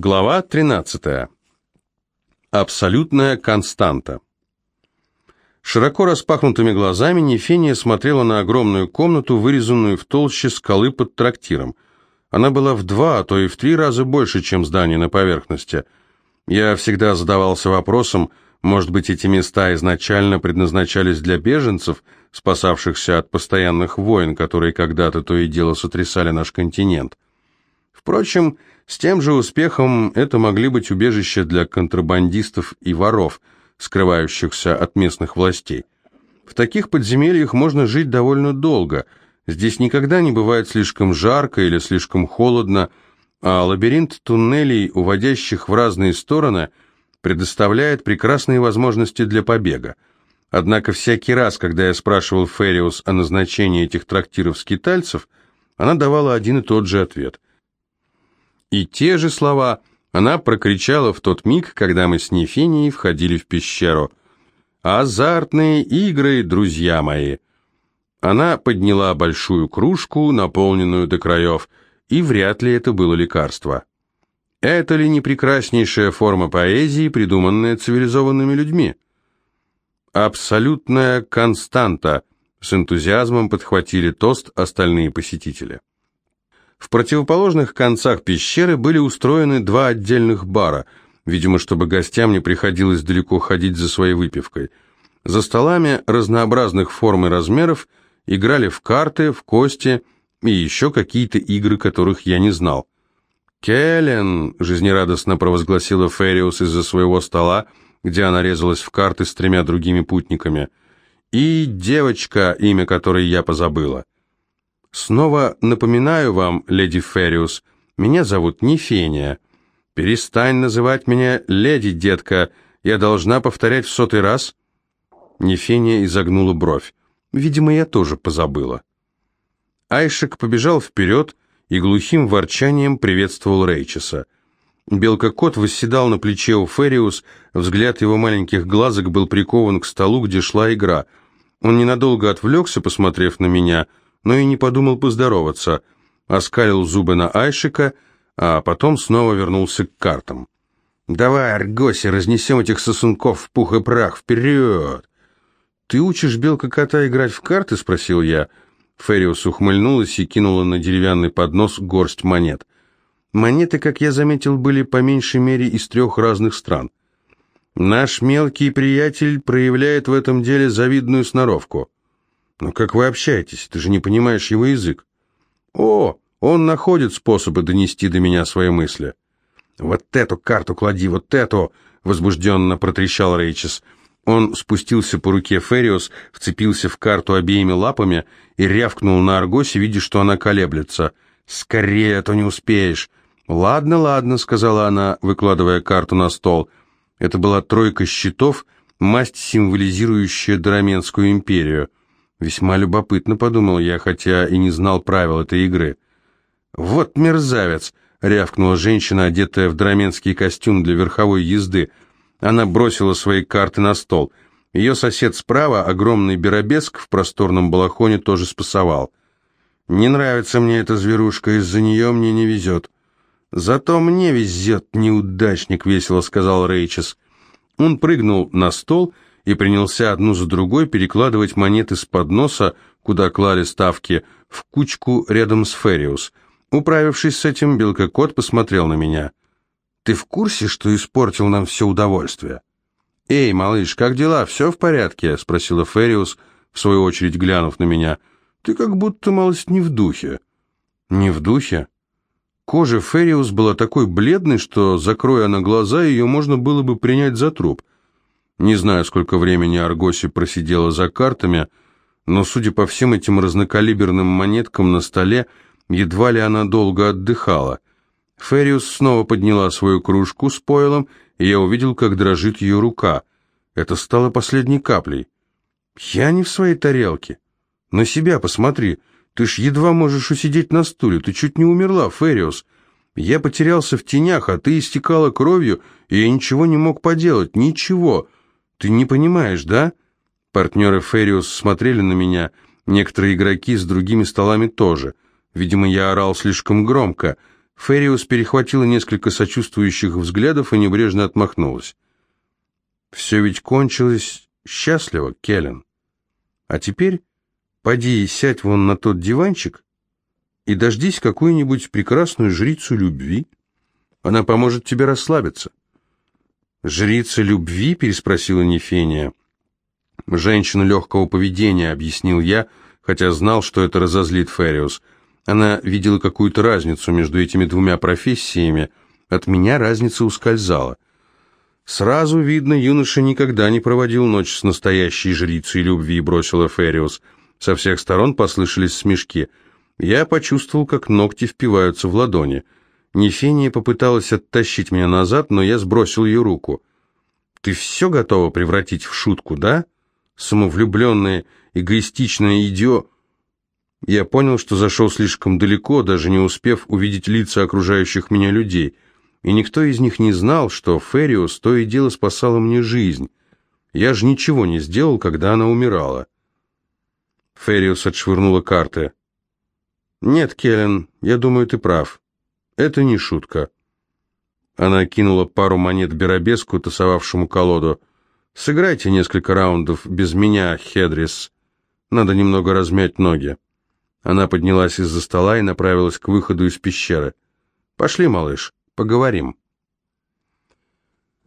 Глава 13. Абсолютная константа. Широко распахнутыми глазами Нефения смотрела на огромную комнату, вырезанную в толще скалы под трактиром. Она была в два, а то и в три раза больше, чем здание на поверхности. Я всегда задавался вопросом, может быть, эти места изначально предназначались для беженцев, спасавшихся от постоянных войн, которые когда-то то и дело сотрясали наш континент. Впрочем, с тем же успехом это могли быть убежища для контрабандистов и воров, скрывающихся от местных властей. В таких подземельях можно жить довольно долго. Здесь никогда не бывает слишком жарко или слишком холодно, а лабиринт туннелей, уводящих в разные стороны, предоставляет прекрасные возможности для побега. Однако всякий раз, когда я спрашивал Фериус о назначении этих трактиров скитальцев, она давала один и тот же ответ – и те же слова она прокричала в тот миг, когда мы с Нефенией входили в пещеру. «Азартные игры, друзья мои!» Она подняла большую кружку, наполненную до краев, и вряд ли это было лекарство. Это ли не прекраснейшая форма поэзии, придуманная цивилизованными людьми? Абсолютная константа, с энтузиазмом подхватили тост остальные посетители. В противоположных концах пещеры были устроены два отдельных бара, видимо, чтобы гостям не приходилось далеко ходить за своей выпивкой. За столами разнообразных форм и размеров играли в карты, в кости и еще какие-то игры, которых я не знал. «Келлен!» — жизнерадостно провозгласила Фериус из-за своего стола, где она резалась в карты с тремя другими путниками. «И девочка, имя которой я позабыла». Снова напоминаю вам, леди Фериус, меня зовут не Фения. Перестань называть меня леди, детка. Я должна повторять в сотый раз. Нефения изогнула бровь. Видимо, я тоже позабыла. Айшек побежал вперед и глухим ворчанием приветствовал Рейчеса. Белка-кот восседал на плече у Фериус, взгляд его маленьких глазок был прикован к столу, где шла игра. Он ненадолго отвлекся, посмотрев на меня — но и не подумал поздороваться, оскалил зубы на Айшика, а потом снова вернулся к картам. «Давай, Аргоси, разнесем этих сосунков в пух и прах, вперед!» «Ты учишь белка-кота играть в карты?» — спросил я. Фериус ухмыльнулась и кинула на деревянный поднос горсть монет. Монеты, как я заметил, были по меньшей мере из трех разных стран. Наш мелкий приятель проявляет в этом деле завидную сноровку. «Но как вы общаетесь? Ты же не понимаешь его язык». «О, он находит способы донести до меня свои мысли». «Вот эту карту клади, вот эту!» — возбужденно протрещал Рейчес. Он спустился по руке Фериус, вцепился в карту обеими лапами и рявкнул на Аргосе, видя, что она колеблется. «Скорее, а то не успеешь!» «Ладно, ладно», — сказала она, выкладывая карту на стол. Это была тройка щитов, масть, символизирующая Дораменскую империю. Весьма любопытно, подумал я, хотя и не знал правил этой игры. «Вот мерзавец!» — рявкнула женщина, одетая в драменский костюм для верховой езды. Она бросила свои карты на стол. Ее сосед справа, огромный беробеск в просторном балахоне, тоже спасовал. «Не нравится мне эта зверушка, из-за нее мне не везет». «Зато мне везет, неудачник», — весело сказал Рейчес. Он прыгнул на стол и и принялся одну за другой перекладывать монеты с подноса, куда клали ставки, в кучку рядом с Фериус. Управившись с этим, Белкокот посмотрел на меня. «Ты в курсе, что испортил нам все удовольствие?» «Эй, малыш, как дела? Все в порядке?» — спросила Фериус, в свою очередь глянув на меня. «Ты как будто малость не в духе». «Не в духе?» Кожа Фериус была такой бледной, что, закроя она глаза, ее можно было бы принять за труп — не знаю, сколько времени Аргоси просидела за картами, но, судя по всем этим разнокалиберным монеткам на столе, едва ли она долго отдыхала. Фериус снова подняла свою кружку с пойлом, и я увидел, как дрожит ее рука. Это стало последней каплей. «Я не в своей тарелке. На себя посмотри. Ты ж едва можешь усидеть на стуле. Ты чуть не умерла, Фериус. Я потерялся в тенях, а ты истекала кровью, и я ничего не мог поделать. Ничего. Ты не понимаешь, да? Партнеры Фериус смотрели на меня, некоторые игроки с другими столами тоже. Видимо, я орал слишком громко. Фериус перехватила несколько сочувствующих взглядов и небрежно отмахнулась. «Все ведь кончилось счастливо, Келлен. А теперь поди сядь вон на тот диванчик и дождись какую-нибудь прекрасную жрицу любви. Она поможет тебе расслабиться». «Жрица любви?» — переспросила Нефения. «Женщина легкого поведения», — объяснил я, хотя знал, что это разозлит Фериус. Она видела какую-то разницу между этими двумя профессиями. От меня разница ускользала. Сразу видно, юноша никогда не проводил ночь с настоящей жрицей любви, бросила Фериус. Со всех сторон послышались смешки. Я почувствовал, как ногти впиваются в ладони. Нефения попыталась оттащить меня назад, но я сбросил ее руку. «Ты все готова превратить в шутку, да? Самовлюбленная, эгоистичная идио...» Я понял, что зашел слишком далеко, даже не успев увидеть лица окружающих меня людей, и никто из них не знал, что Фериус то и дело спасала мне жизнь. Я же ничего не сделал, когда она умирала. Фериус отшвырнула карты. «Нет, Келлен, я думаю, ты прав. Это не шутка». Она кинула пару монет Беробеску, тасовавшему колоду. «Сыграйте несколько раундов без меня, Хедрис. Надо немного размять ноги». Она поднялась из-за стола и направилась к выходу из пещеры. «Пошли, малыш, поговорим».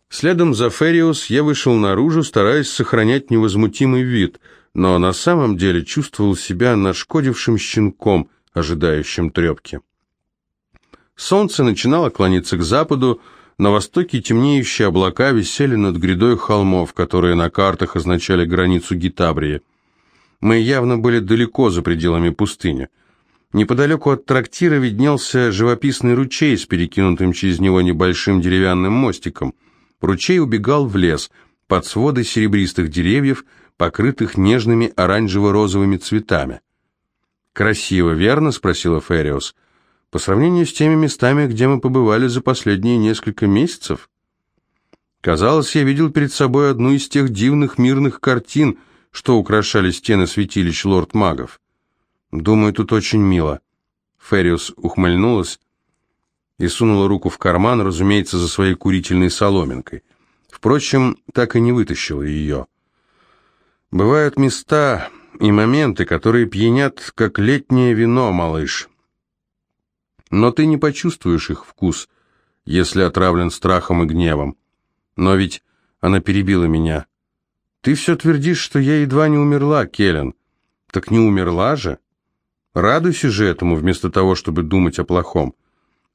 Следом за Фериус я вышел наружу, стараясь сохранять невозмутимый вид, но на самом деле чувствовал себя нашкодившим щенком, ожидающим трепки. Солнце начинало клониться к западу, на востоке темнеющие облака висели над грядой холмов, которые на картах означали границу Гитабрии. Мы явно были далеко за пределами пустыни. Неподалеку от трактира виднелся живописный ручей с перекинутым через него небольшим деревянным мостиком. Ручей убегал в лес, под своды серебристых деревьев, покрытых нежными оранжево-розовыми цветами. «Красиво, верно?» — спросила Фериус. «По сравнению с теми местами, где мы побывали за последние несколько месяцев?» Казалось, я видел перед собой одну из тех дивных мирных картин — что украшали стены святилищ лорд-магов. Думаю, тут очень мило. Фериус ухмыльнулась и сунула руку в карман, разумеется, за своей курительной соломинкой. Впрочем, так и не вытащила ее. Бывают места и моменты, которые пьянят, как летнее вино, малыш. Но ты не почувствуешь их вкус, если отравлен страхом и гневом. Но ведь она перебила меня. Ты все твердишь, что я едва не умерла, Келлен. Так не умерла же. Радуйся же этому, вместо того, чтобы думать о плохом.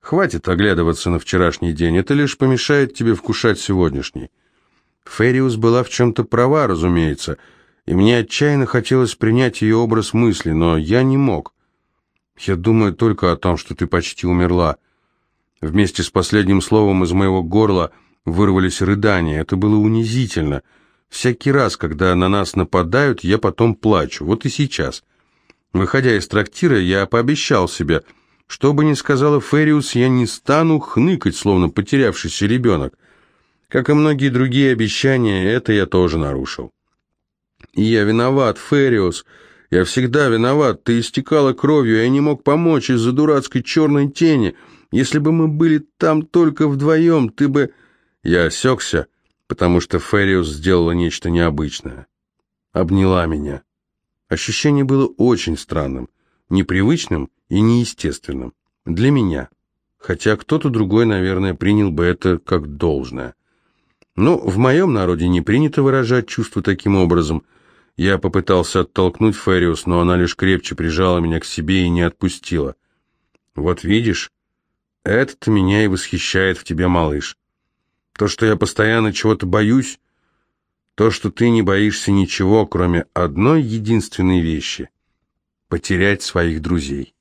Хватит оглядываться на вчерашний день, это лишь помешает тебе вкушать сегодняшний. Фериус была в чем-то права, разумеется, и мне отчаянно хотелось принять ее образ мысли, но я не мог. Я думаю только о том, что ты почти умерла. Вместе с последним словом из моего горла вырвались рыдания. Это было унизительно — Всякий раз, когда на нас нападают, я потом плачу. Вот и сейчас. Выходя из трактира, я пообещал себе, что бы ни сказала Фериус, я не стану хныкать, словно потерявшийся ребенок. Как и многие другие обещания, это я тоже нарушил. И я виноват, Фериус. Я всегда виноват. Ты истекала кровью, я не мог помочь из-за дурацкой черной тени. Если бы мы были там только вдвоем, ты бы... Я осекся потому что Фериус сделала нечто необычное. Обняла меня. Ощущение было очень странным, непривычным и неестественным. Для меня. Хотя кто-то другой, наверное, принял бы это как должное. Но в моем народе не принято выражать чувства таким образом. Я попытался оттолкнуть Фериус, но она лишь крепче прижала меня к себе и не отпустила. «Вот видишь, это-то меня и восхищает в тебе, малыш. То, что я постоянно чего-то боюсь, то, что ты не боишься ничего, кроме одной единственной вещи — потерять своих друзей.